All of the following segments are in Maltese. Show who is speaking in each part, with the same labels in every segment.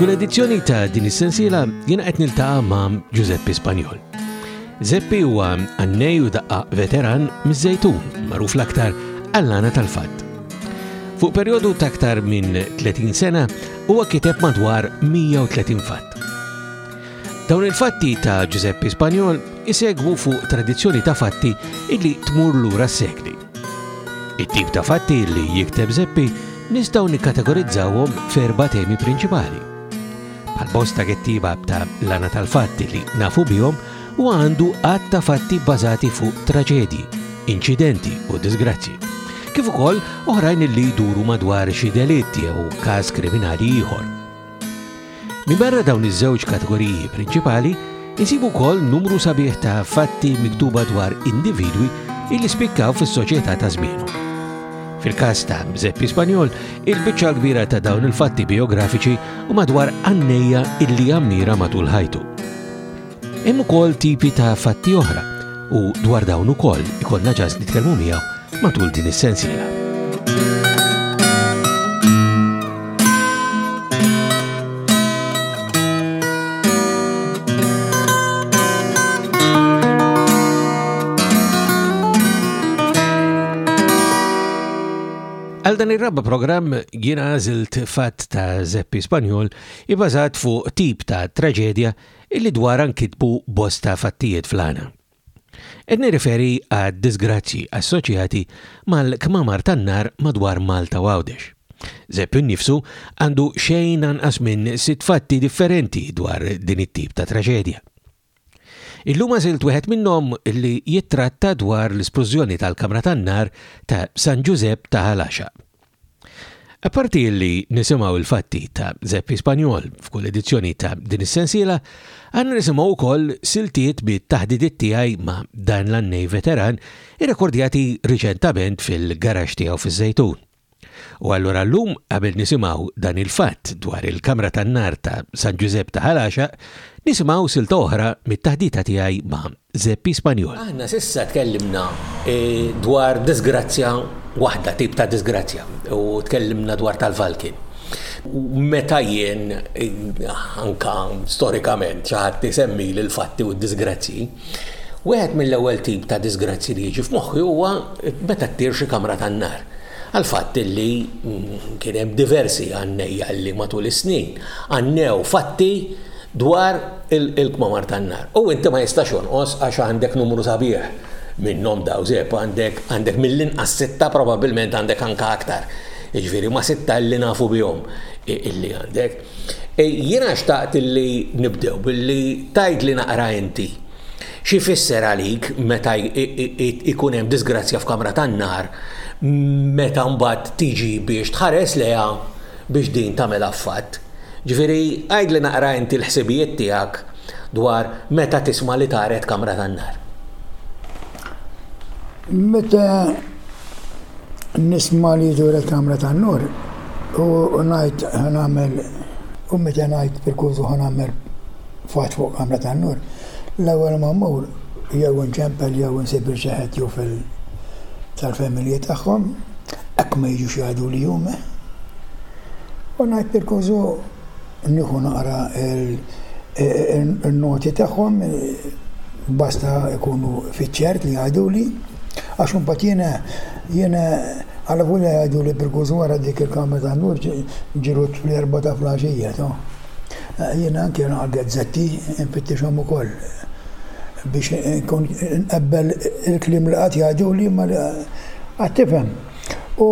Speaker 1: F'kull edizzjoni ta' din is-sensiela jiena qed niltaqa' ma' Giuseppe Spanjol. Zeppi huwa għannej u daqqa veteran miż-żejtun, magħruf l-aktar għallana tal-fatt. Fuq perjodu ta' aktar minn 30 sena huwa kiteb madwar 130 fatt. Dawn il-fatti ta' Giuseppe Spanjol isegwu fuq tradizzjoni ta' fatti illi tmur lura s-sekli. It-tip ta' fatti li jikteb Zeppi nistgħu nikkategorizzawhom f'erba' temi prinċipali. Bħal bosta kettiba ta' lana tal-fatti li nafu bihom u għandu għadd ta' fatti bbażati fuq traġedji, inċidenti u disgrazzi. Kif ukoll oħrajn li jduru madwar xi delitt jew każ kriminali ieħor. Minbarra dawn iż-żewġ kategoriji prinċipali, insibu wkoll numru sabiħ ta' fatti miktuba dwar individwi illi spikkaw fis-soċjetà ta' żmienu. Fil-każ ta' Mżeppi Spanjol, il-biċċa kbira ta' dawn il-fatti biografiċi u madwar għannejja illi għammira matul ħajtu. Hemm ukoll tipi ta' fatti oħra u dwar dawn ukoll ikollna ġas nitkellmu miegħu matul din is-sensiela. Għal dan ir-raba programm jiena għażilt fatt ta' Zeppi Spanjol ibbażat fuq tip ta' traġedja illi dwarha nkitbu bosta fattijiet fl-għana. Qed nirriferi għad-diżgrazzji assoċjati mal-kmamar tan-nar madwar Malta u Għawdex. Żepp innifsu għandu xejn anqas minn sitt fatti differenti dwar din it-tip ta' traġedja. Illum għażilt wieħed minnhom li jittratta dwar l-isplużjoni tal-kamra tan-nar ta' San Ġużepp ta' Ħal-Għaxaq. Apparti li nisimgħu l-fatti ta' Zeppi Spanjol f'kull edizzjoni ta' din is-sensiela, għandna nisimgħu wkoll siltiet bi taħdidiet tiegħi ma' dan l-għannej veteran irrekordjati riċentament fil-garaxx tiegħu fiż-Żejtun. U allura llum qabel nisimgħu dan il-fatt dwar il-kamra tan-nar ta' San Ġużepp ta' Ħal Għaxaq, nisimgħu silta oħra mit-taħdita tiegħi ma' Zeppi Spanjol.
Speaker 2: Aħna s'issa tkellimna dwar diżgrazzja waħda, tip ta' diżgrazzja, u tkellimna dwar tal-Valki. Meta jien, anke storikament, xi ħadd isemmili l-fatti u d-diżgrazzji, wieħed mill-ewwel tip ta' diżgrazzji li jiġi f'moħħi huwa meta ttir xi kamra tan-nar. għall-fatt li kien hemm diversi għannejja li matul is-snin għannew fatti dwar il-kmamar tan-nar. U inti ma jistax jonqos għax għandek numru sabiħ minnhom daw żeb, għandek għandek mill-inqas sitta probabbilment għandek anke aktar. Jiġifieri ma' sitta li nafu bihom illi għandek. E, jiena xtaqt illi nibdew billi tgħidli naqra inti Xi jfisser għalik meta jkun hemm disgrazzja f'kamra tan-nar meta mbagħad tiġi biex tħares lejha
Speaker 1: biex din tagħmilha f'fatt? Ġifieri, għidli naqra inti l-ħsibijiet tiegħek dwar meta tisma' li taret kamra tan-nar.
Speaker 3: Meta nisma' li duret kamra tan-nar u ngħid ħa nagħmel u meta ngħid perkużu ħa nagħmel F'għadd fuq kamra tan-nur, l-ewwel ma mmur jew inċempel jew insib il-ċeħed jew fil tal-familji tagħhom, hekk ma jiġux jgħiduli huma. U ngħid bil-kużu nieħu naqra n-noti tagħhom basta jkunu fiċ-ċert li jgħiduli, għax imbagħad jiena jiena allavolja jgħiduli bil-kużu ara dik il-kamra tan-nur ġiet fl-erbgħa ta' flaxija, ta. Jiena anki hemm għall-gazzetti nfittixhom ukoll biex inkun nqabbel il-kliem li qed jgħiduli ma' li qed tifhem. U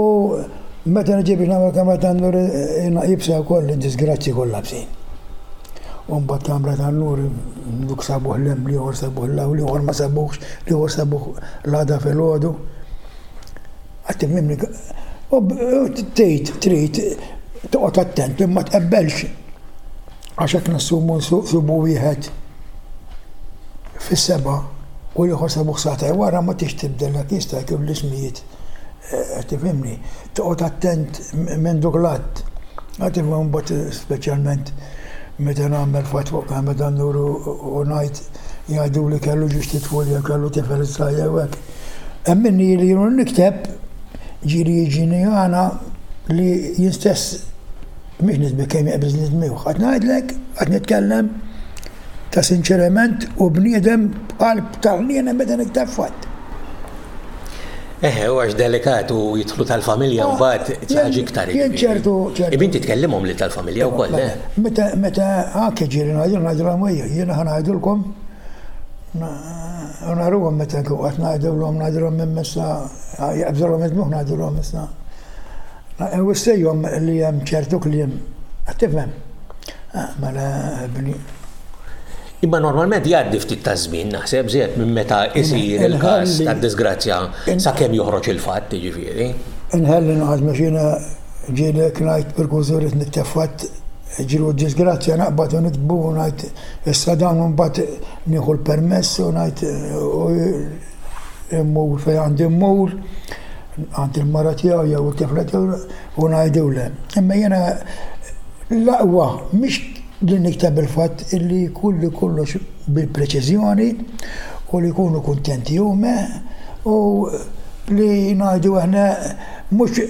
Speaker 3: meta niġi biex nagħmel kamra tan-nur jiena iebsa wkoll id-diżgrazzji kollha b'sin. U mbagħad kamra tan-nur dawk sabuh l-hemm, l-ieħor sabuh l-hawn, l-ieħor ma sabuhx, l-ieħor sabuh l-għada filgħodu. Qed timmimli u tgħid trid toqgħod attent li ma tqebbelx għax jekk nassumu nsubu wieħed fis-seba' u l-ieħor sebuh sagħtej wara ma tridx tibdel dak jista' jkun l-ismijiet qed tifhimni. Toqgħod attent minn dok l-att. Qed tifhem imbagħad speċjalment meta nagħmel fatt fuq Hamadan Nur u ngħid jgħiduli kellu ġiex titfulija kellu tifel iż-żgħir jew hekk. Hemm minni li jien nikteb ġieli jiġini għana li jien stess mhix nisbi kemm jeqbiż nidmiħ. Qed ngħidlek, qed nitkellem ta' sinċerement u bniedem b'qalb ta' ħniena meta nikteb fatt.
Speaker 1: Eħe, u għax delikat u jidħlu tal-familja u bat ċaħġ
Speaker 3: iktar. ċertu.
Speaker 1: Ibin titkellimhom li tal-familja u koll. Eh?
Speaker 3: Meta, meta, anke ġiri ngħidu ngħidu l-għamwejja, jiena ħanajdulkom U naruhom meta nkun qed ngħidulhom, ngħidulhom minn missa, jaqbżulhom id-dmugħ ngħidulhom issa. Wissejhom li hemm ċertu kliem, qed tifhem? Mela bni.
Speaker 1: Imma normalment jgħaddi ftit ta' żmien naħseb żied minn meta isir il-każ ta' disgrazzja sakemm joħroġ il-fatt jiġifieri.
Speaker 3: Inħalli noqgħod mhux jiena ġieli hekk ngħid bil-kunżu rrid nikteb fatt Jiġru d-diżgrazzja naqbad u nitbu u ngħid issa dawn u mbagħad nieħu l-permess u ngħid u immur fejn għandi mmur għand il-mara tiegħu jew it-tifla tiegħu u ngħidulha. Imma jiena l-aqwa mhix li nikteb il-fatt illi jkun li kollox bil-preċiżjoni u li jkunu kuntenti huma u li ngħidu aħna mhux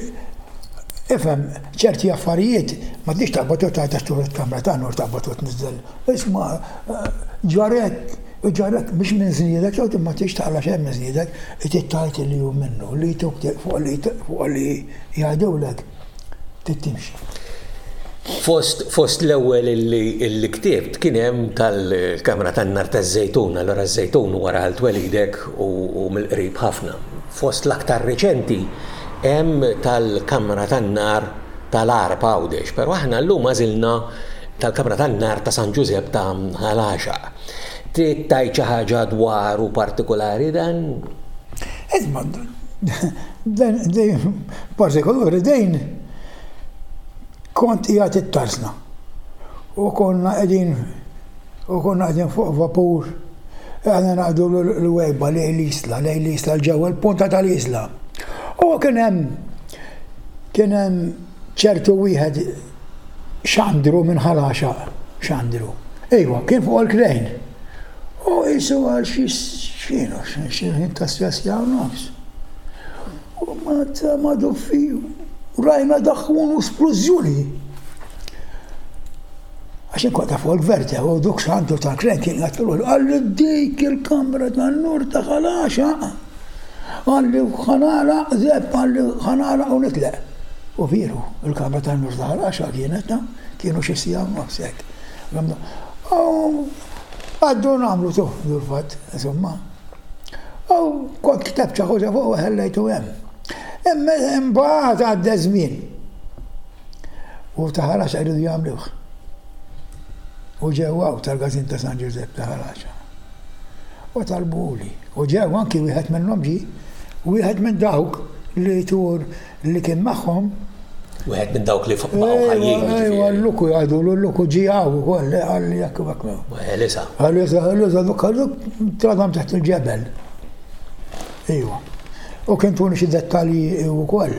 Speaker 3: ifhem Ċerti affarijiet m'għadhiex taqbad u tgħid għax tieħu l-kamra ta' nur taqbad u tniżżel. Isma', ġar hekk, u ġar hekk, mhux minn żniedek, jew din ma tridx taqra xejn minn żniedek, hi trid tgħid li hu minnu, li fuq li jgħidulek trid timxi.
Speaker 1: Fost l-ewwel li ktibt kien hemm tal-kamra tan-nar taż-żejtun, allura ż-żejtun wara ħalt welidek u mill-qrib ħafna. Fost l-aktar reċenti hemm tal-Kamra tan-Nar tal-Għarb Għawdex, però aħna llum għażilna tal-Kamra tan-Nar ta' San Ġużepp ta' Ħal Għaxaq. Trid tgħid xi ħaġa dwaru partikulari dan?
Speaker 3: Iżma, din partikolari din kont qiegħed ittarsna u konna qegħdin, U konna qegħdin fuq vapur, aħna ngħaddu l-wegħba lejn l-isla, lejn l-isla l-ġewwa l-punta tal-isla. U kien hemm kien hemm ċertu wieħed xandru minn ħalaxa, xandru. Iva, kien fuq il-krejn. U jisu għal xinu, xinu ta' sjaw nofs. U ma ta' ma duffi, rajna daħħun u splużjoni. Għax inkun taf Folk Werther u Dux Santu ta' Krenk kien jgħid fil-qosor, Qalli dik il-kamra tan-nur ta' ħa nagħxaq, qalli ħa nagħlaq żepp, qalli ħa nagħlaq u nitleq. U vieru, il-kamra tan-nur ta' ħa nagħxaq kienet, kienu xi siegħa u nofs hekk. U għaddu nagħmlu tu, fil-fatt, insomma. U kont ktabt xi ħaġa fuq u ħellejtu hemm. Imma imbagħad għadda żmien. U ta' Ħalaxa jridu jagħmluh. U ġew hawn tal-Gazin ta' San Ġużepp ta' Ħalaxa. U talbuli. U ġew anki wieħed minnhom ġi, wieħed minn dawk li tur li kien magħhom.
Speaker 1: Wieħed minn dawk li baqgħu ħajjin.
Speaker 3: Ejwa, l-luku jgħidu, l-luku ġi hawn ukoll, għal jekk
Speaker 1: Elisa.
Speaker 3: Elisa, Elisa, duk tradam taħt il-ġebel. Ejwa. U kien tuni xi dettalji
Speaker 1: wkoll.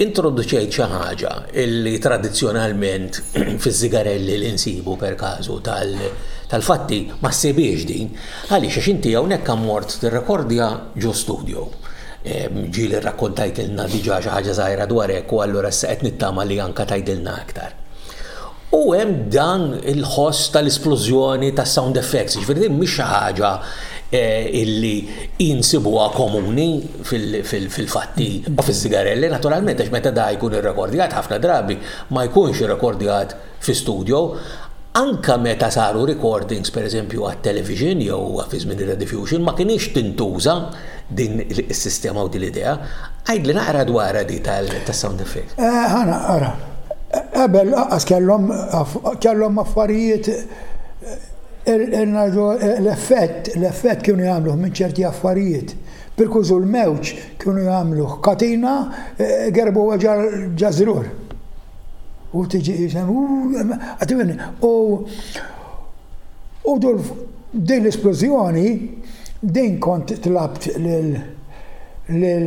Speaker 1: Introduċejt xi ħaġa li tradizzjonalment fiż-żigarelli li nsibu per casu tal-fatti ma ssibhiex din. Għaliex? Għax inti hawnhekk ammort tirrekordja ġo studjo. Ġieli rrakkontajtilna diġà xi ħaġa żgħira dwar hekk u allura issa qed nittama li anke tgħidilna aktar. U hemm dan il-ħoss tal-isplużjoni tas-sound effects, jiġifieri din mhix xi ħaġa li hi nsibuha komuni. fil-fatti u fis-sigarelli, naturalment għax meta da jkun irrekordjat ħafna drabi ma jkunx irrekordjat fi studjo, anke meta saru recordings pereżempju għat-television jew fi żmien ir-radifjuxin ma kinitx tintuża din is-sistema u din l-idea. Għidli naqra dwarha din tas-sound effects.
Speaker 3: Ara, qabel lanqas kellhom kellhom affarijiet ngħidu l-effett, l-effett kienu jagħmluh minn ċerti affarijiet. Pirkużu l-mewġ kienu jagħmluh katina gerbuha ġażrur. U tiġi jisem u u dul din l-isplużjoni din kont tlabt lil lil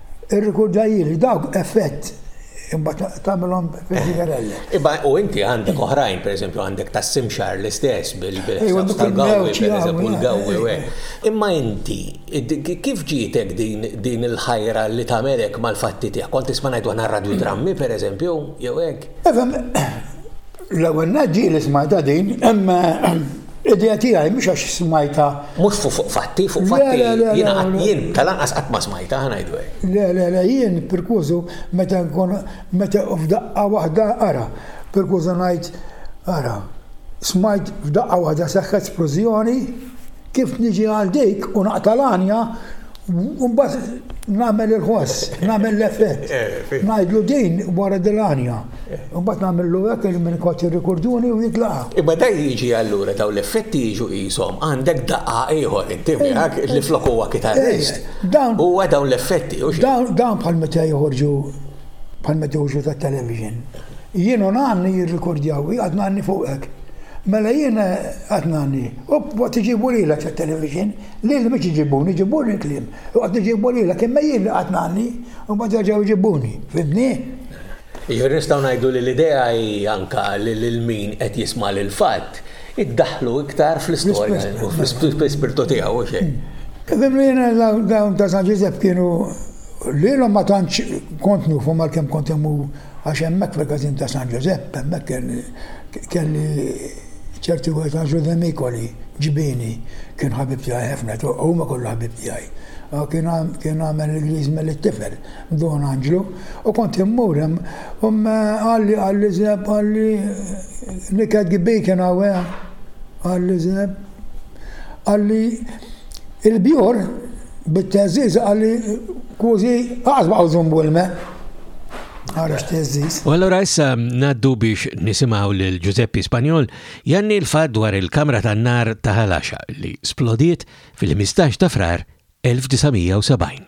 Speaker 3: Irrikorda hi li dawk effett imbagħad tagħmilhom fil-ġigarella.
Speaker 1: Iba u inti għandek oħrajn, pereżempju għandek tas-simxar l-istess bil-ħsab tal-gawwi, pereżempju l-gawwi u hekk. Imma inti kif ġietek din il-ħajra li tagħmelek mal-fatti tiegħek? Kont tisma' ngħidu aħna r-radju drammi, pereżempju, jew hekk?
Speaker 3: Ifhem, l-ewwel nett ġieli smajtha din, imma Idea tiegħi mhux għax smajtha.
Speaker 1: Mhux fuq fuq fatti, fuq fatti. Le, le, le. Jiena qatt jien tal-anqas qatt ma smajtha, ħa ngħidu hekk.
Speaker 3: Le, le, le, jien perkużu meta nkun meta f'daqqa waħda ara, perkużu ngħid ara, smajt f'daqqa waħda seħħet splużjoni, kif niġi għal dik u naqta' l-għanja u mbagħad nagħmel il-ħoss, nagħmel l-effett. Ngħidlu din wara dil-għanja. Mbagħad nagħmillu hekk il minn kont jirrikurduni u jitlaqa.
Speaker 1: Imma daj jiġi allura daw l-effetti jiġu qishom għandek daqqa ieħor inti miegħek eh. li flok huwa kitarrist. Eh, huwa dawn l-effetti u
Speaker 3: Dawn bħal meta joħorġu bħal meta joħorġu ta' television. Jien u nanni jirrikordjaw, għad nanni fuqek. Mela jien għad nanni, u bot iġibu li l-ek television, li l miex iġibuni, iġibuni klim, u għad iġibu li l-ek, imma jien għad nanni, u bot iġibuni, fimni?
Speaker 1: Jiġifieri nistgħu ngħidu li l-idea hi anke li lil min qed jisma' l-fatt, iddaħħlu iktar fl-istorja u fl-ispirtu tiegħu, u x'hekk.
Speaker 3: Fimni jien dawn ta' San Ġużepp kienu lilhom ma tantx kont nufhom għalkemm kont immur għax hemmhekk fil-każin ta' San Ġużepp hemmhekk kelli ċerti wieħed Anġlu Demicoli, ġbieni, kien ħabib tiegħi ħefna, huma kollu ħabib tiegħi. Kien għamel l-Ingliż milli tifel. Don Anġlu, u kont immur hemm, u qalli, qalli Zeb, qalli, Niket gi bacon hawn, qalli Zeb, qalli, il-bjur, bit-teżżiża qalli, Kużi, aqas baqgħu żombu l-me. Għarax teżżiż.
Speaker 4: U allura issa ngħaddu biex nisimgħu lil Giuseppe Spanjol janni l-fat dwar il-kamra tan-nar ta' Ħalaxa li splodiet fil-15 ta' frar 1970.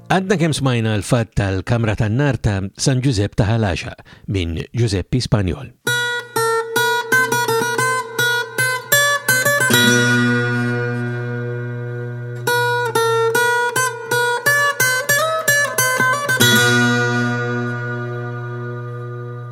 Speaker 1: Għadna kemm smajna l-fatt tal-Kamra tan-Nar ta' San Ġużepp ta' Ħal Għaxaq minn Ġużeppi Spanjol.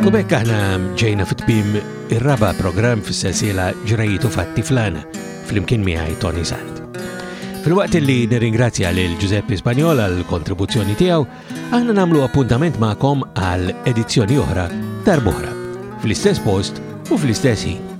Speaker 1: U bekk aħna ġejna fit-tmim ir-raba programm fis-sensiela ġrajitu fatti flana fl-imkien miegħi Tony Sant. Fil-waqt li nirringrazzja lil Giuseppe Spanjol għal kontribuzzjoni tiegħu, aħna nagħmlu appuntament magħkom għal edizzjoni oħra darbohra fl-istess post u fl-istess ħin.